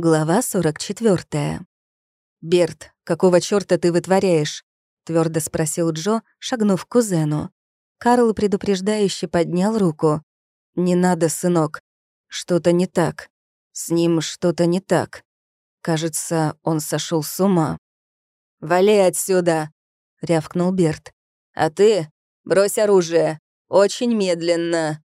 Глава 44. «Берт, какого чёрта ты вытворяешь?» — твёрдо спросил Джо, шагнув к кузену. Карл предупреждающе поднял руку. «Не надо, сынок. Что-то не так. С ним что-то не так. Кажется, он сошёл с ума». «Вали отсюда!» — рявкнул Берт. «А ты брось оружие. Очень медленно».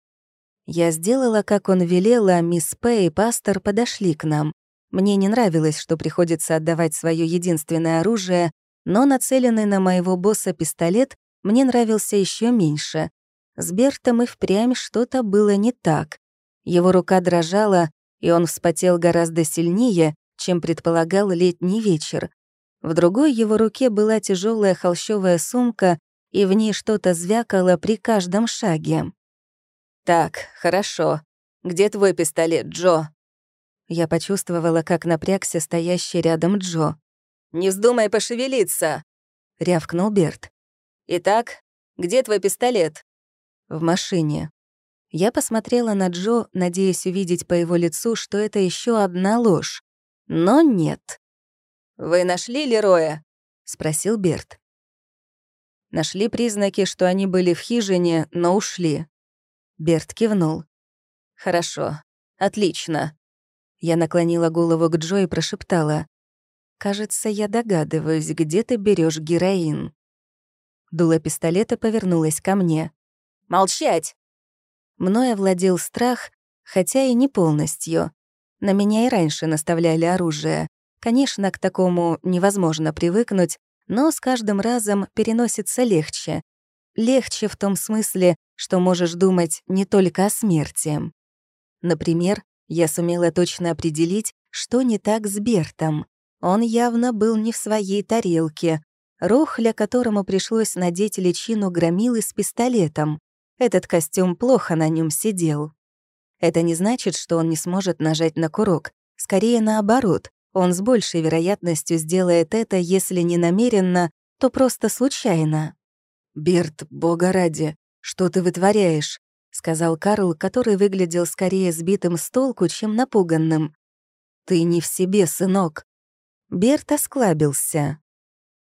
Я сделала, как он велел, а мисс Пэй и пастор подошли к нам. Мне не нравилось, что приходится отдавать свое единственное оружие, но нацеленный на моего босса пистолет мне нравился еще меньше. С Бертом и впрямь что-то было не так. Его рука дрожала, и он вспотел гораздо сильнее, чем предполагал летний вечер. В другой его руке была тяжелая холщовая сумка, и в ней что-то звякало при каждом шаге. «Так, хорошо. Где твой пистолет, Джо?» Я почувствовала, как напрягся стоящий рядом Джо. «Не вздумай пошевелиться!» — рявкнул Берт. «Итак, где твой пистолет?» «В машине». Я посмотрела на Джо, надеясь увидеть по его лицу, что это еще одна ложь. Но нет. «Вы нашли Лероя?» — спросил Берт. Нашли признаки, что они были в хижине, но ушли. Берт кивнул. «Хорошо. Отлично. Я наклонила голову к Джо и прошептала. «Кажется, я догадываюсь, где ты берешь героин». Дуло пистолета повернулась ко мне. «Молчать!» Мною овладел страх, хотя и не полностью. На меня и раньше наставляли оружие. Конечно, к такому невозможно привыкнуть, но с каждым разом переносится легче. Легче в том смысле, что можешь думать не только о смерти. Например, я сумела точно определить, что не так с Бертом. Он явно был не в своей тарелке. Рохля, которому пришлось надеть личину громилы с пистолетом. Этот костюм плохо на нем сидел. Это не значит, что он не сможет нажать на курок. Скорее наоборот, он с большей вероятностью сделает это, если не намеренно, то просто случайно. «Берт, бога ради, что ты вытворяешь?» — сказал Карл, который выглядел скорее сбитым с толку, чем напуганным. «Ты не в себе, сынок». Берт осклабился.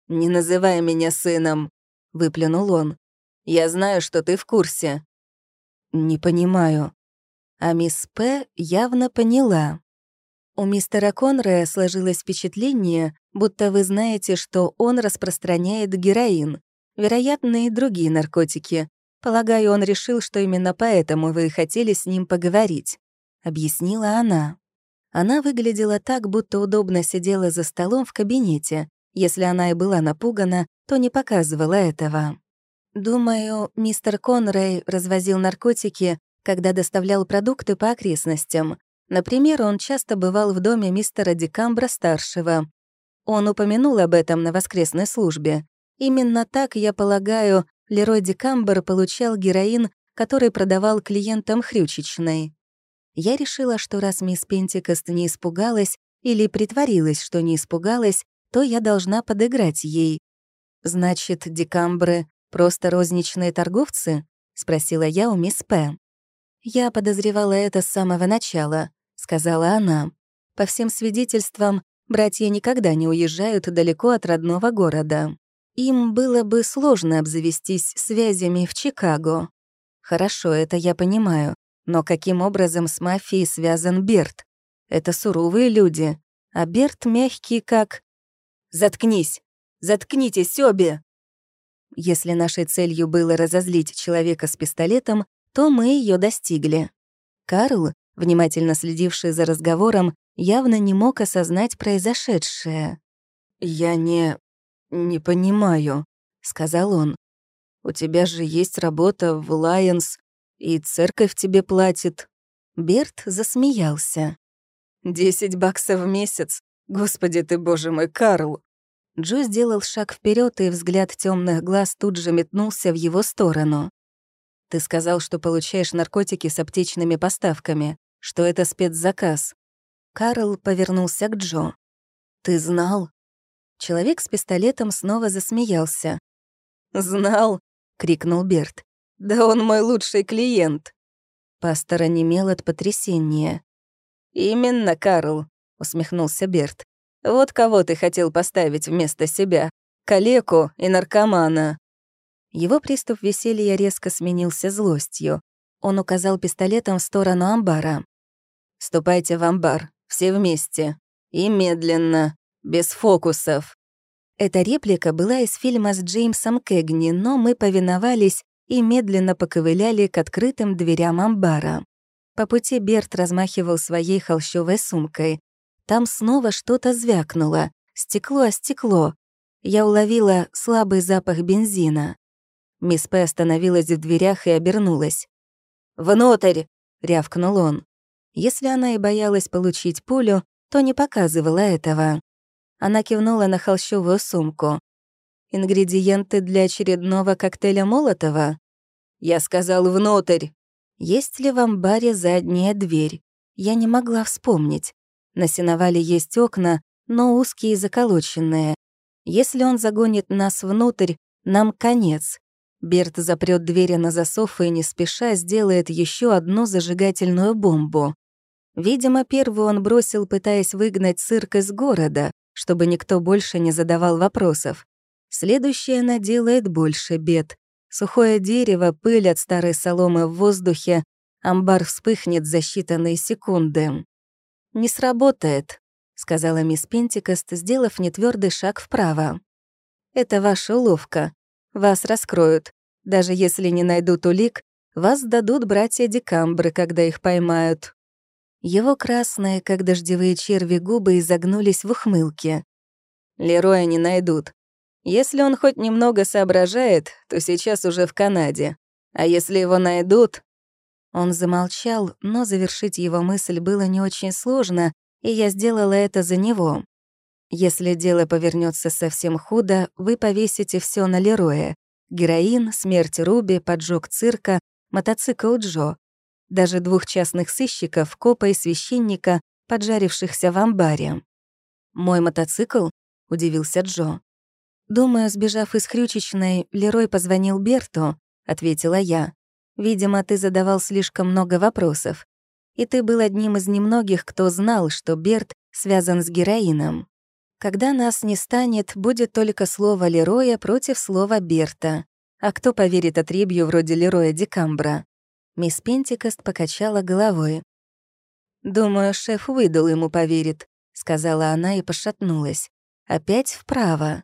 «Не называй меня сыном», — выплюнул он. «Я знаю, что ты в курсе». «Не понимаю». А мисс П. явно поняла. У мистера Конрея сложилось впечатление, будто вы знаете, что он распространяет героин, вероятно, и другие наркотики, Полагаю, он решил, что именно поэтому вы хотели с ним поговорить», — объяснила она. Она выглядела так, будто удобно сидела за столом в кабинете. Если она и была напугана, то не показывала этого. Думаю, мистер Конрей развозил наркотики, когда доставлял продукты по окрестностям. Например, он часто бывал в доме мистера Декамбра-старшего. Он упомянул об этом на воскресной службе. Именно так, я полагаю, Лерой Декамбер получал героин, который продавал клиентам хрючечной. Я решила, что раз мисс Пентикост не испугалась или притворилась, что не испугалась, то я должна подыграть ей. «Значит, Декамбры — просто розничные торговцы?» — спросила я у мисс П. «Я подозревала это с самого начала», — сказала она. «По всем свидетельствам, братья никогда не уезжают далеко от родного города. Им было бы сложно обзавестись связями в Чикаго. Хорошо, это я понимаю. Но каким образом с мафией связан Берт? Это суровые люди, а Берт мягкий как... «Заткнись! Заткнитесь обе!» Если нашей целью было разозлить человека с пистолетом, то мы ее достигли. Карл, внимательно следивший за разговором, явно не мог осознать произошедшее. «Я не... «Не понимаю», — сказал он. «У тебя же есть работа в Лайонс, и церковь тебе платит». Берт засмеялся. «Десять баксов в месяц? Господи ты, боже мой, Карл!» Джо сделал шаг вперед, и взгляд темных глаз тут же метнулся в его сторону. «Ты сказал, что получаешь наркотики с аптечными поставками, что это спецзаказ». Карл повернулся к Джо. «Ты знал?» Человек с пистолетом снова засмеялся. «Знал!» — крикнул Берт. «Да он мой лучший клиент!» Пастор онемел от потрясения. «Именно, Карл. — усмехнулся Берт. «Вот кого ты хотел поставить вместо себя? Калеку и наркомана». Его приступ веселья резко сменился злостью. Он указал пистолетом в сторону амбара. «Ступайте в амбар, все вместе. И медленно, без фокусов». Эта реплика была из фильма с Джеймсом Кэгни, но мы повиновались и медленно поковыляли к открытым дверям амбара. По пути Берт размахивал своей холщовой сумкой. Там снова что-то звякнуло. Стекло о стекло. Я уловила слабый запах бензина. Мисс П. остановилась в дверях и обернулась. «Внутрь!» — рявкнул он. Если она и боялась получить пулю, то не показывала этого. Она кивнула на холщовую сумку. «Ингредиенты для очередного коктейля Молотова?» «Я сказал внутрь!» Есть ли в амбаре задняя дверь? Я не могла вспомнить. На сеновале есть окна, но узкие и заколоченные. Если он загонит нас внутрь, нам конец. Берт запрет двери на засов и не спеша сделает еще одну зажигательную бомбу. Видимо, первую он бросил, пытаясь выгнать цирк из города, чтобы никто больше не задавал вопросов. Следующее она делает больше бед. Сухое дерево, пыль от старой соломы в воздухе, амбар вспыхнет за считанные секунды. «Не сработает», — сказала мисс Пентикост, сделав нетвёрдый шаг вправо. «Это ваша уловка. Вас раскроют. Даже если не найдут улик, вас дадут братья Декамбры, когда их поймают. Его красные, как дождевые черви, губы изогнулись в ухмылке. Лероя не найдут. Если он хоть немного соображает, то сейчас уже в Канаде. А если его найдут... Он замолчал, но завершить его мысль было не очень сложно, и я сделала это за него. Если дело повернется совсем худо, вы повесите все на Лероя. Героин, смерть Руби, поджог цирка, мотоцикл Джо. Даже двух частных сыщиков, копа и священника, поджарившихся в амбаре. «Мой мотоцикл?» — удивился Джо. «Думаю, сбежав из Хрючечной, Лерой позвонил Берту», — ответила я. «Видимо, ты задавал слишком много вопросов. И ты был одним из немногих, кто знал, что Берт связан с героином. Когда нас не станет, будет только слово Лероя против слова Берта. А кто поверит отребью вроде Лероя Декамбра?» Мисс Пентикост покачала головой. «Думаю, шеф выдал ему поверит», — сказала она и пошатнулась. «Опять вправо».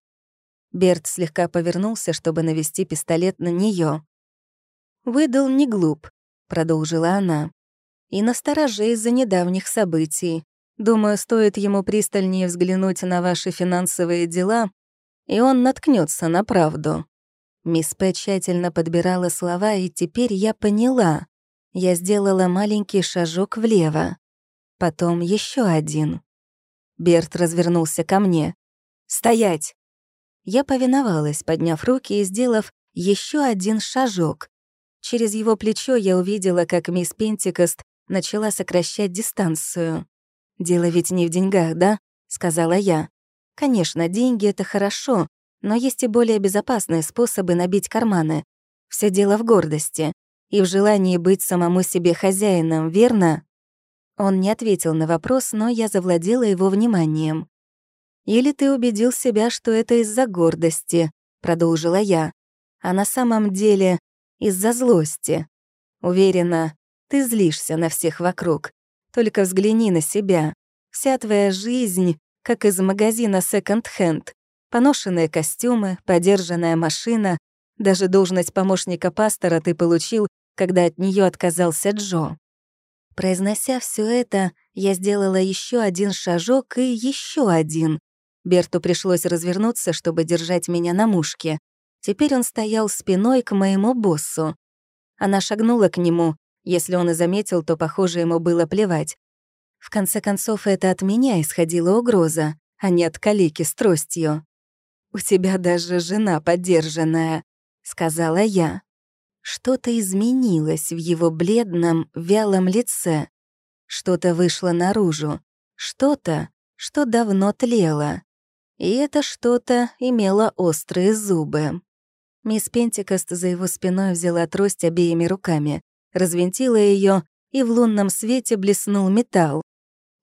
Берт слегка повернулся, чтобы навести пистолет на нее. «Выдал не глуп», — продолжила она. «И настороже из-за недавних событий. Думаю, стоит ему пристальнее взглянуть на ваши финансовые дела, и он наткнется на правду». Мисс П. тщательно подбирала слова, и теперь я поняла. Я сделала маленький шажок влево. Потом еще один. Берт развернулся ко мне. «Стоять!» Я повиновалась, подняв руки и сделав еще один шажок. Через его плечо я увидела, как мисс Пентикост начала сокращать дистанцию. «Дело ведь не в деньгах, да?» — сказала я. «Конечно, деньги — это хорошо, но есть и более безопасные способы набить карманы. Все дело в гордости и в желании быть самому себе хозяином, верно? Он не ответил на вопрос, но я завладела его вниманием. «Или ты убедил себя, что это из-за гордости», — продолжила я, «а на самом деле из-за злости. Уверена, ты злишься на всех вокруг. Только взгляни на себя. Вся твоя жизнь, как из магазина секонд-хенд. Поношенные костюмы, подержанная машина, даже должность помощника пастора ты получил, когда от нее отказался Джо. Произнося все это, я сделала еще один шажок и еще один. Берту пришлось развернуться, чтобы держать меня на мушке. Теперь он стоял спиной к моему боссу. Она шагнула к нему. Если он и заметил, то, похоже, ему было плевать. В конце концов, это от меня исходила угроза, а не от калики с тростью. «У тебя даже жена подержанная», — сказала я. Что-то изменилось в его бледном, вялом лице. Что-то вышло наружу. Что-то, что давно тлело. И это что-то имело острые зубы. Мисс Пентикост за его спиной взяла трость обеими руками, развинтила ее, и в лунном свете блеснул металл.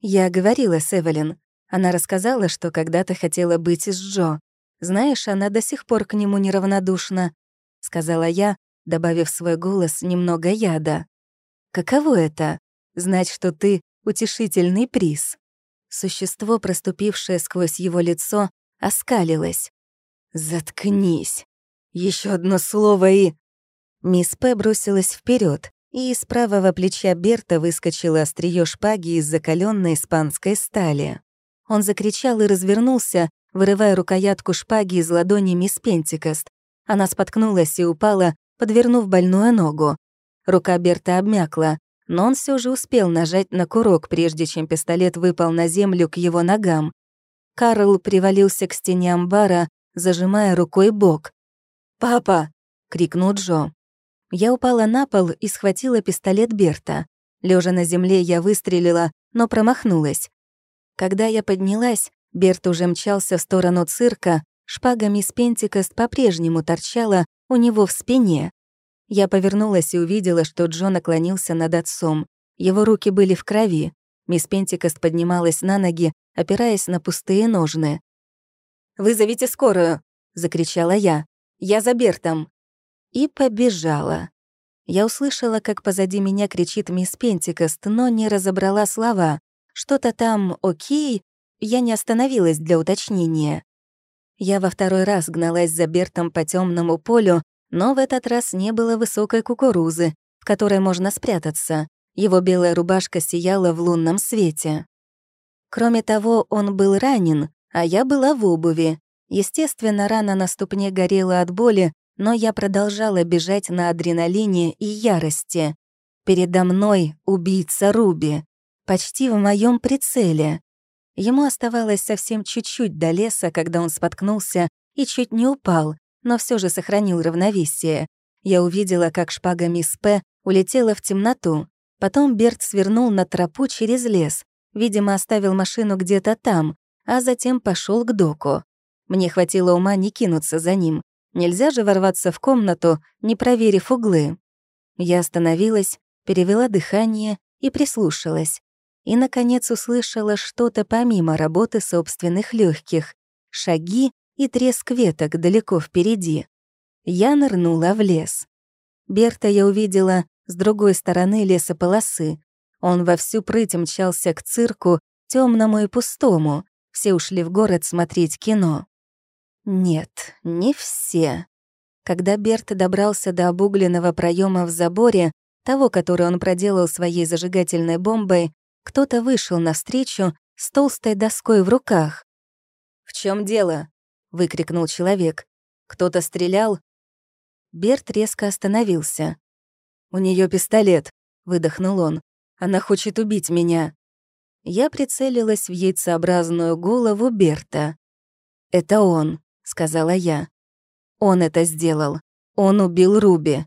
Я говорила с Эвелин. Она рассказала, что когда-то хотела быть с Джо. Знаешь, она до сих пор к нему неравнодушна, — сказала я, добавив свой голос немного яда. «Каково это — знать, что ты — утешительный приз?» Существо, проступившее сквозь его лицо, оскалилось. «Заткнись! Еще одно слово и...» Мисс П. бросилась вперед, и из правого плеча Берта выскочило острие шпаги из закаленной испанской стали. Он закричал и развернулся, вырывая рукоятку шпаги из ладони мисс Пентикост. Она споткнулась и упала, подвернув больную ногу. Рука Берта обмякла, но он все же успел нажать на курок, прежде чем пистолет выпал на землю к его ногам. Карл привалился к стене амбара, зажимая рукой бок. «Папа!» — крикнул Джо. Я упала на пол и схватила пистолет Берта. Лежа на земле, я выстрелила, но промахнулась. Когда я поднялась, Берт уже мчался в сторону цирка, шпага мисс Пентикост по-прежнему торчала у него в спине. Я повернулась и увидела, что Джо наклонился над отцом. Его руки были в крови. Мисс Пентикост поднималась на ноги, опираясь на пустые ножны. «Вызовите скорую!» — закричала я. «Я за Бертом!» И побежала. Я услышала, как позади меня кричит мисс Пентикост, но не разобрала слова. Что-то там «окей», я не остановилась для уточнения. Я во второй раз гналась за Бертом по темному полю, но в этот раз не было высокой кукурузы, в которой можно спрятаться. Его белая рубашка сияла в лунном свете. Кроме того, он был ранен, а я была в обуви. Естественно, рана на ступне горела от боли, но я продолжала бежать на адреналине и ярости. Передо мной убийца Руби, почти в моем прицеле. Ему оставалось совсем чуть-чуть до леса, когда он споткнулся и чуть не упал, но все же сохранил равновесие. Я увидела, как шпага мисс П улетела в темноту. Потом Берт свернул на тропу через лес. Видимо, оставил машину где-то там, а затем пошел к доку. Мне хватило ума не кинуться за ним. Нельзя же ворваться в комнату, не проверив углы. Я остановилась, перевела дыхание и прислушалась. И, наконец, услышала что-то помимо работы собственных легких, шаги и треск веток далеко впереди. Я нырнула в лес. Берта я увидела с другой стороны лесополосы. Он во всю прыть мчался к цирку, темному и пустому. Все ушли в город смотреть кино. Нет, не все. Когда Берт добрался до обугленного проема в заборе, того, который он проделал своей зажигательной бомбой, кто-то вышел навстречу с толстой доской в руках. «В чем дело?» — выкрикнул человек. «Кто-то стрелял?» Берт резко остановился. «У нее пистолет», — выдохнул он. «Она хочет убить меня». Я прицелилась в яйцеобразную голову Берта. «Это он», сказала я. Он это сделал. Он убил Руби.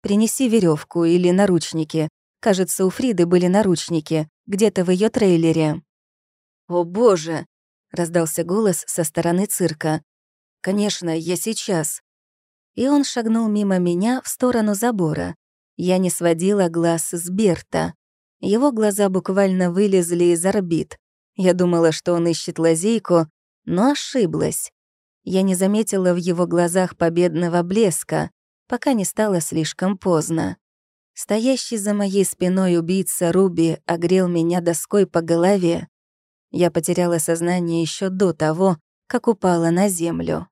Принеси веревку или наручники. Кажется, у Фриды были наручники, где-то в ее трейлере. О боже! раздался голос со стороны цирка. Конечно, я сейчас. И он шагнул мимо меня в сторону забора. Я не сводила глаз с Берта. Его глаза буквально вылезли из орбит. Я думала, что он ищет лазейку, но ошиблась. Я не заметила в его глазах победного блеска, пока не стало слишком поздно. Стоящий за моей спиной убийца Руби огрел меня доской по голове. Я потеряла сознание еще до того, как упала на землю.